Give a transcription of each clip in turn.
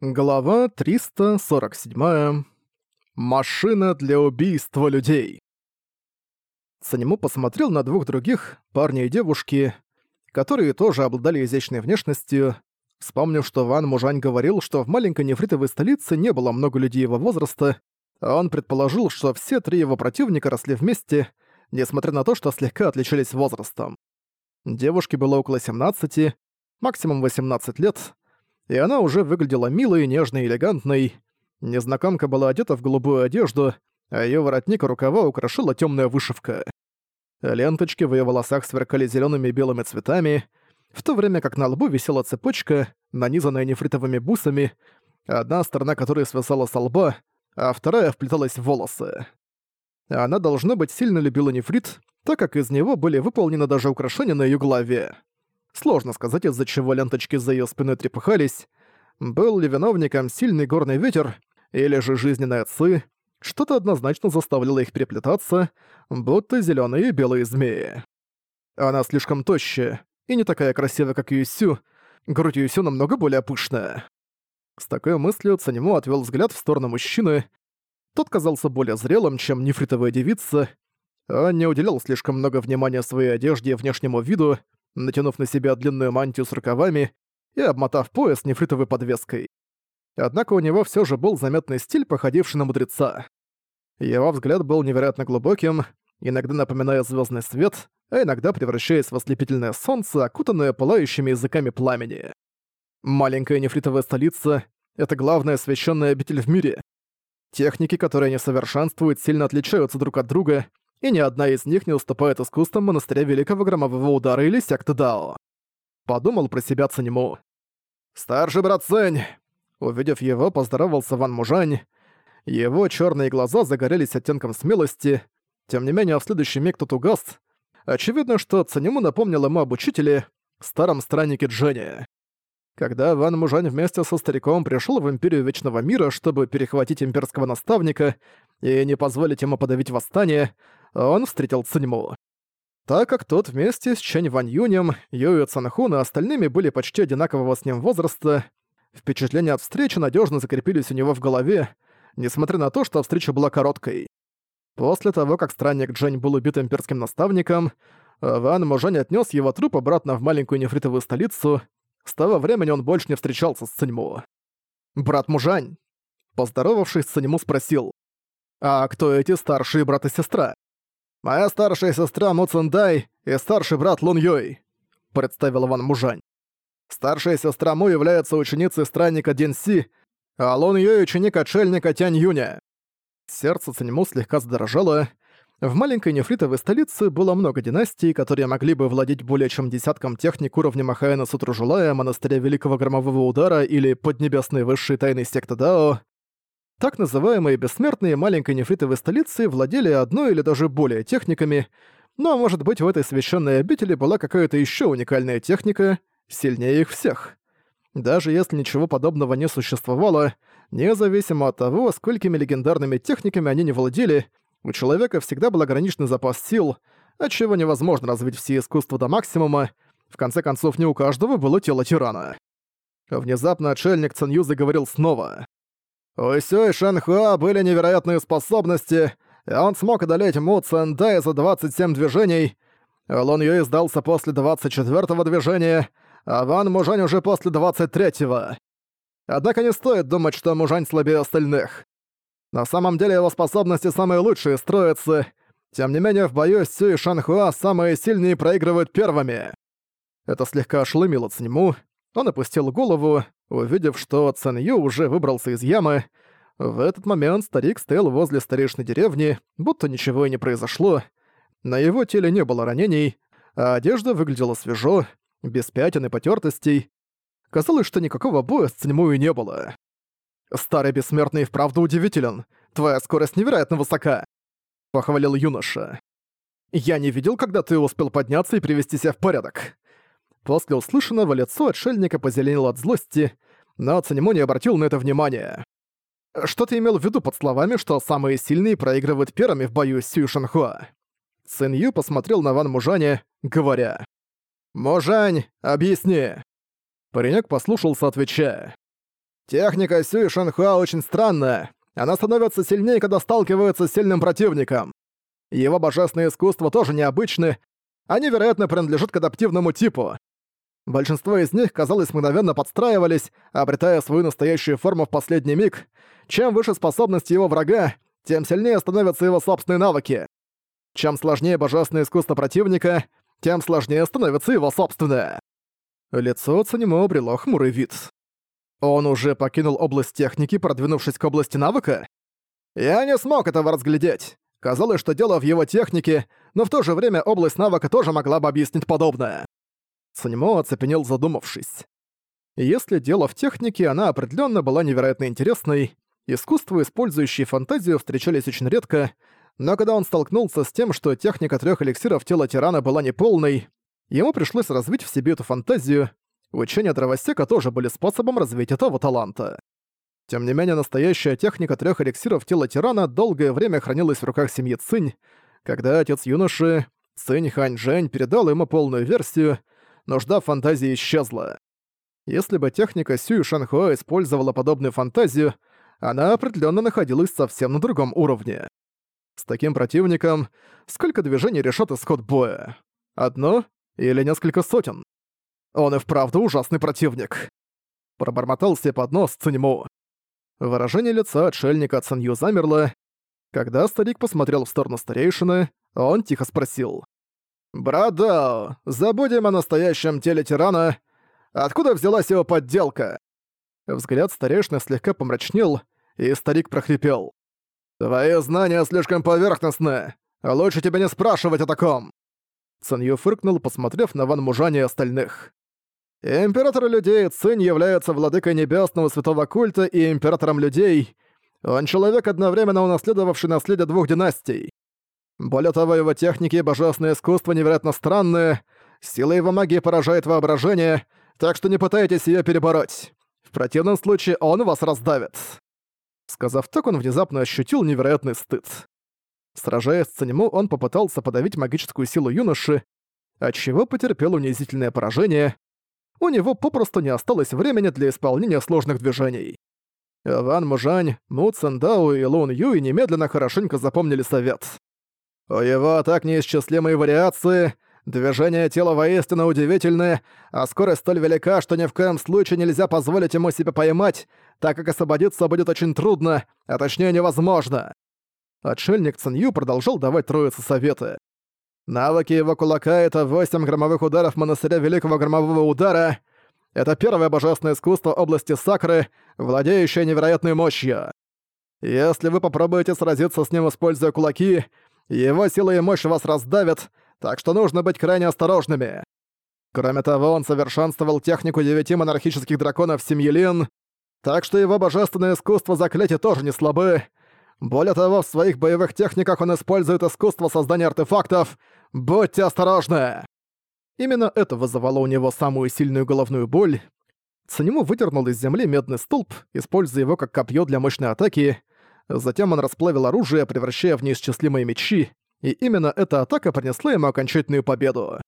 Глава 347. Машина для убийства людей. Санему посмотрел на двух других, парня и девушки, которые тоже обладали изящной внешностью, вспомнив, что Ван Мужань говорил, что в маленькой нефритовой столице не было много людей его возраста, он предположил, что все три его противника росли вместе, несмотря на то, что слегка отличались возрастом. Девушке было около 17, максимум 18 лет, и она уже выглядела милой, нежной элегантной. Незнакомка была одета в голубую одежду, а её воротник и рукава украшала тёмная вышивка. Ленточки в её волосах сверкали зелёными и белыми цветами, в то время как на лбу висела цепочка, нанизанная нефритовыми бусами, одна сторона которой свисала со лба, а вторая вплеталась в волосы. Она, должно быть, сильно любила нефрит, так как из него были выполнены даже украшения на её голове. Сложно сказать, из-за чего ленточки за её спиной трепыхались. Был ли виновником сильный горный ветер, или же жизненная ци, что-то однозначно заставляло их переплетаться, будто зелёные и белые змеи. Она слишком тощая, и не такая красивая, как Юсю, грудь Юсю намного более пышная. С такой мыслью Цанему отвел взгляд в сторону мужчины. Тот казался более зрелым, чем нефритовая девица. Он не уделял слишком много внимания своей одежде и внешнему виду, натянув на себя длинную мантию с рукавами и обмотав пояс нефритовой подвеской. Однако у него все же был заметный стиль, походивший на мудреца. Его взгляд был невероятно глубоким, иногда напоминая звездный свет, а иногда превращаясь в ослепительное солнце, окутанное пылающими языками пламени. Маленькая нефритовая столица — это главная священная обитель в мире. Техники, которые они совершенствуют, сильно отличаются друг от друга, и ни одна из них не уступает искусствам монастыря Великого Громового Удара или секты Дао. Подумал про себя Цанему. «Старший брат Цэнь!» Увидев его, поздоровался Ван Мужань. Его черные глаза загорелись оттенком смелости. Тем не менее, в следующий миг тут угас. Очевидно, что Цанему напомнил ему об учителе, старом страннике Дженни. Когда Ван Мужань вместе со стариком пришел в Империю Вечного Мира, чтобы перехватить имперского наставника и не позволить ему подавить восстание, он встретил Циньму. Так как тот вместе с Чэнь Вань Юнем, Юю Цанхун и остальными были почти одинакового с ним возраста, впечатления от встречи надежно закрепились у него в голове, несмотря на то, что встреча была короткой. После того, как странник Джень был убит имперским наставником, Ван Мужань отнес его труп обратно в маленькую нефритовую столицу. С того времени он больше не встречался с Циньму. «Брат Мужань!» Поздоровавшись, Циньму спросил. «А кто эти старшие брат и сестра?» «Моя старшая сестра Му Циндай и старший брат Лун Юй», — представил Ван Мужань. «Старшая сестра Му является ученицей странника Дин Си, а Лун Юй — ученик отшельника Тянь Юня». Сердце Циньму слегка задрожало. В маленькой нефритовой столице было много династий, которые могли бы владеть более чем десятком техник уровня Махаэна Сутружулая, Монастыря Великого Громового Удара или Поднебесной Высшей Тайной Секты Дао. Так называемые бессмертные маленькой нефритовой столицы владели одной или даже более техниками, но, может быть, в этой священной обители была какая-то еще уникальная техника, сильнее их всех. Даже если ничего подобного не существовало, независимо от того, сколькими легендарными техниками они не владели, у человека всегда был ограниченный запас сил, отчего невозможно развить все искусства до максимума, в конце концов, не у каждого было тело тирана. Внезапно отшельник Цинью заговорил снова. У Сюй Шанхуа были невероятные способности, и он смог одолеть Му Цэндай за 27 движений. Лун Юй сдался после 24-го движения, а Ван Мужань уже после 23-го. Однако не стоит думать, что Мужань слабее остальных. На самом деле его способности самые лучшие строятся. Тем не менее, в бою Сюй Шанхуа самые сильные проигрывают первыми. Это слегка ошеломило Циньму. Он опустил голову, Увидев, что Цэн Ю уже выбрался из ямы, в этот момент старик стоял возле старейшной деревни, будто ничего и не произошло. На его теле не было ранений, а одежда выглядела свежо, без пятен и потертостей. Казалось, что никакого боя с Циньмую не было. «Старый бессмертный вправду удивителен. Твоя скорость невероятно высока», — похвалил юноша. «Я не видел, когда ты успел подняться и привести себя в порядок. После услышанного лицо отшельника позеленело от злости, но Цанему не обратил на это внимания. Что ты имел в виду под словами, что самые сильные проигрывают первыми в бою с Сью Шанхуа? Цин Ю посмотрел на Ван Мужаня, говоря. «Мужань, объясни!» Паренек послушался, отвечая. Техника Сюй Шанхуа очень странная. Она становится сильнее, когда сталкивается с сильным противником. Его божественные искусства тоже необычны. Они, вероятно, принадлежат к адаптивному типу. Большинство из них, казалось, мгновенно подстраивались, обретая свою настоящую форму в последний миг. Чем выше способности его врага, тем сильнее становятся его собственные навыки. Чем сложнее божественное искусство противника, тем сложнее становится его собственное. Лицо Цанимо обрело хмурый вид. Он уже покинул область техники, продвинувшись к области навыка? Я не смог этого разглядеть. Казалось, что дело в его технике, но в то же время область навыка тоже могла бы объяснить подобное. Цанимо оцепенел, задумавшись. Если дело в технике, она определенно была невероятно интересной. Искусства, использующие фантазию, встречались очень редко, но когда он столкнулся с тем, что техника трех эликсиров тела тирана была неполной, ему пришлось развить в себе эту фантазию. Учения дровосека тоже были способом развить этого таланта. Тем не менее, настоящая техника трех эликсиров тела тирана долгое время хранилась в руках семьи Цинь. Когда отец юноши, Цинь Хань Жень, передал ему полную версию, нужда фантазии исчезла. Если бы техника Сюй Шанхуа использовала подобную фантазию, она определенно находилась совсем на другом уровне. С таким противником сколько движений решат исход боя? Одно или несколько сотен? Он и вправду ужасный противник. Пробормотал себе под нос Циньму. Выражение лица отшельника Цинью замерло. Когда старик посмотрел в сторону старейшины, он тихо спросил. «Брат Дао, забудем о настоящем теле тирана. Откуда взялась его подделка?» Взгляд старейшины слегка помрачнел, и старик прохрипел. «Твои знания слишком поверхностны. Лучше тебя не спрашивать о таком!» Цинью фыркнул, посмотрев на Ван Мужани и остальных. Император людей Цинь является владыкой небесного святого культа и императором людей. Он человек, одновременно унаследовавший наследие двух династий. Более того, его техники и божественное искусство невероятно странные, сила его магии поражает воображение, так что не пытайтесь ее перебороть. В противном случае он вас раздавит. Сказав так, он внезапно ощутил невероятный стыд. Сражаясь с Цанему, он попытался подавить магическую силу юноши, отчего потерпел унизительное поражение. У него попросту не осталось времени для исполнения сложных движений. Ван Мужань, Му Цендау и Лун Юй немедленно хорошенько запомнили совет. У его так неисчислимые вариации, движение тела воистину удивительное, а скорость столь велика, что ни в коем случае нельзя позволить ему себя поймать, так как освободиться будет очень трудно, а точнее невозможно. Отшельник Цинью продолжал давать троице советы. Навыки его кулака — это 8 громовых ударов монастыря Великого Громового Удара. Это первое божественное искусство области Сакры, владеющее невероятной мощью. Если вы попробуете сразиться с ним, используя кулаки, его сила и мощь вас раздавят, так что нужно быть крайне осторожными. Кроме того, он совершенствовал технику девяти монархических драконов семьи Лин, так что его божественное искусство заклятий тоже не слабы. Более того, в своих боевых техниках он использует искусство создания артефактов. Будьте осторожны!» Именно это вызывало у него самую сильную головную боль. Цанему выдернул из земли медный столб, используя его как копье для мощной атаки. Затем он расплавил оружие, превращая в неисчислимые мечи, и именно эта атака принесла ему окончательную победу.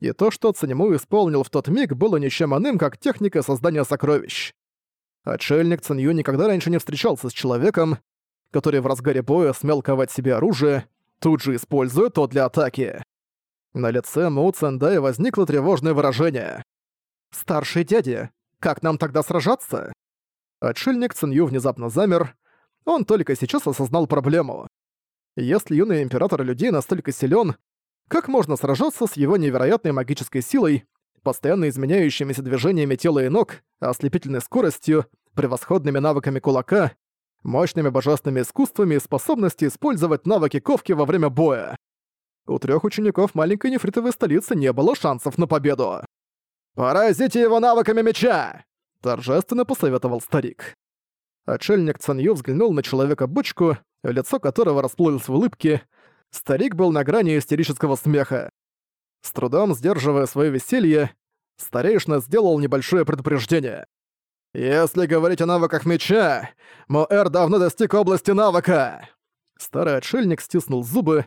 И то, что Цанему исполнил в тот миг, было ничем иным, как техника создания сокровищ. Отшельник Цинью никогда раньше не встречался с человеком, который в разгаре боя смел ковать себе оружие, тут же используя то для атаки. На лице Му Цендая возникло тревожное выражение. «Старший дядя, как нам тогда сражаться?» Отшельник Цинью внезапно замер. Он только сейчас осознал проблему. Если юный император людей настолько силен, как можно сражаться с его невероятной магической силой, постоянно изменяющимися движениями тела и ног, ослепительной скоростью, превосходными навыками кулака, мощными божественными искусствами и способностью использовать навыки ковки во время боя. У трех учеников маленькой нефритовой столицы не было шансов на победу. «Поразите его навыками меча!» – торжественно посоветовал старик. Отшельник Цанью взглянул на человека-бочку, лицо которого расплылось в улыбке. Старик был на грани истерического смеха. С трудом сдерживая свое веселье, старейшина сделал небольшое предупреждение. «Если говорить о навыках меча, Моэр давно достиг области навыка!» Старый отшельник стиснул зубы.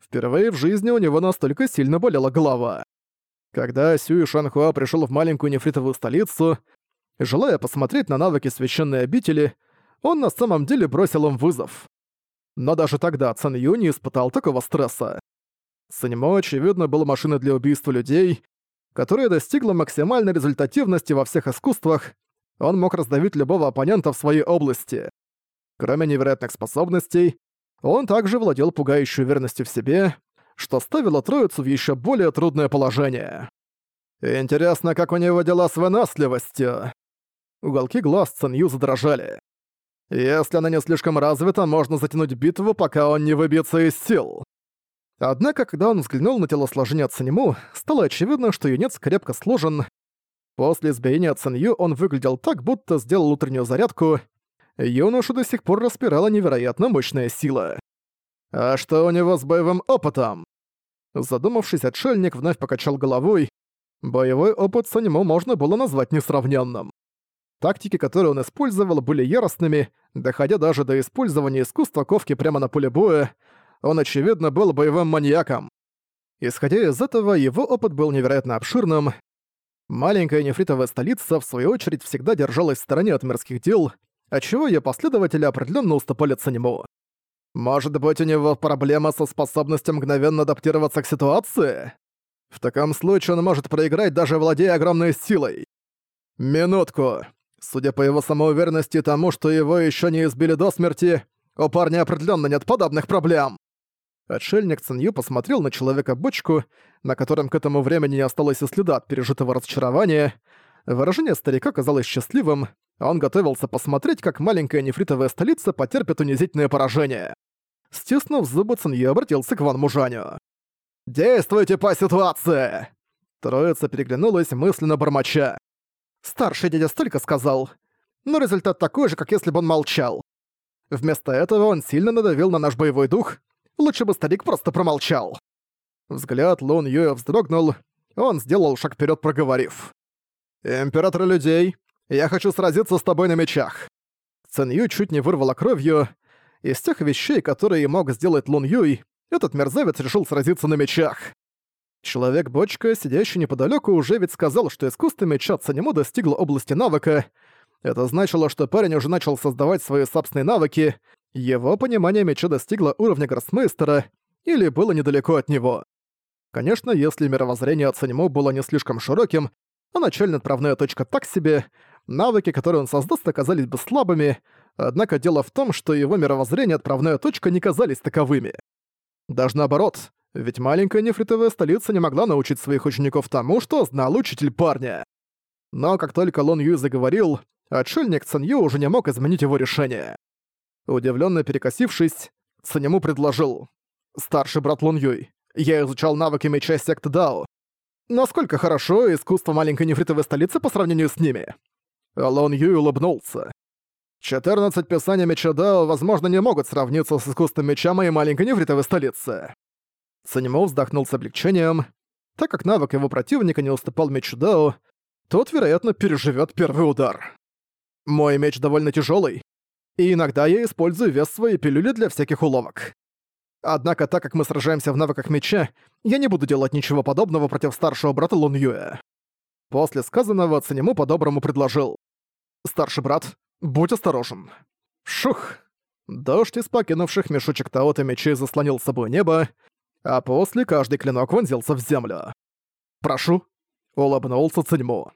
Впервые в жизни у него настолько сильно болела голова. Когда Сюй Шанхуа пришел в маленькую нефритовую столицу, Желая посмотреть на навыки священной обители, он на самом деле бросил им вызов. Но даже тогда Цан Ю не испытал такого стресса. Санимо, очевидно, была машиной для убийства людей, которая достигла максимальной результативности во всех искусствах, он мог раздавить любого оппонента в своей области. Кроме невероятных способностей, он также владел пугающей уверенностью в себе, что ставило троицу в еще более трудное положение. Интересно, как у него дела с выносливостью. Уголки глаз Цинью задрожали. Если она не слишком развита, можно затянуть битву, пока он не выбьется из сил. Однако, когда он взглянул на телосложение Циньму, стало очевидно, что юнец крепко сложен. После избиения Цинью он выглядел так, будто сделал утреннюю зарядку. Юношу до сих пор распирала невероятно мощная сила. А что у него с боевым опытом? Задумавшись, отшельник вновь покачал головой. Боевой опыт Санему можно было назвать несравненным. Тактики, которые он использовал, были яростными, доходя даже до использования искусства ковки прямо на поле боя. Он, очевидно, был боевым маньяком. Исходя из этого, его опыт был невероятно обширным. Маленькая нефритовая столица, в свою очередь, всегда держалась в стороне от мирских дел, отчего ее последователи определенно уступали Цанему. Может быть, у него проблема со способностью мгновенно адаптироваться к ситуации? В таком случае он может проиграть, даже владея огромной силой. Минутку. Судя по его самоуверенности и тому, что его еще не избили до смерти, у парня определенно нет подобных проблем. Отшельник Цинью посмотрел на человека-бочку, на котором к этому времени не осталось и следа от пережитого разочарования. Выражение старика казалось счастливым, он готовился посмотреть, как маленькая нефритовая столица потерпит унизительное поражение. Стиснув зубы, Цинью обратился к Ван Мужаню. «Действуйте по ситуации!» Троица переглянулась, мысленно бормоча. Старший дядя столько сказал, но результат такой же, как если бы он молчал. Вместо этого он сильно надавил на наш боевой дух, лучше бы старик просто промолчал. Взгляд Лун Юя вздрогнул, он сделал шаг вперед, проговорив. «Император людей, я хочу сразиться с тобой на мечах». Цэн Ю чуть не вырвала кровью. Из тех вещей, которые мог сделать Лун Юй, этот мерзавец решил сразиться на мечах. Человек-бочка, сидящий неподалеку, уже ведь сказал, что искусство меча Цанему достигло области навыка. Это значило, что парень уже начал создавать свои собственные навыки, его понимание меча достигло уровня гроссмейстера или было недалеко от него. Конечно, если мировоззрение Цанему было не слишком широким, а начальная отправная точка так себе, навыки, которые он создаст, оказались бы слабыми, однако дело в том, что его мировоззрение отправная точка не казались таковыми. Даже наоборот, ведь маленькая нефритовая столица не могла научить своих учеников тому, что знал учитель парня. Но как только Лон Юй заговорил, отшельник Цан Ю уже не мог изменить его решение. Удивленно перекосившись, Цанему предложил. «Старший брат Лун Юй, я изучал навыки меча секты Дао. Насколько хорошо искусство маленькой нефритовой столицы по сравнению с ними?» Лон Юй улыбнулся. 14 писаний меча Дао, возможно, не могут сравниться с искусством меча моей маленькой нефритовой столицы. Санимо вздохнул с облегчением. Так как навык его противника не уступал мечу Дао, тот, вероятно, переживет первый удар. Мой меч довольно тяжелый, и иногда я использую вес своей пилюли для всяких уловок. Однако, так как мы сражаемся в навыках меча, я не буду делать ничего подобного против старшего брата Лун Юэ. После сказанного Цинему по-доброму предложил. «Старший брат, Будь осторожен. Шух. Дождь из покинувших мешочек Таота мечей заслонил с собой небо, а после каждый клинок вонзился в землю. «Прошу», — улыбнулся Циньму.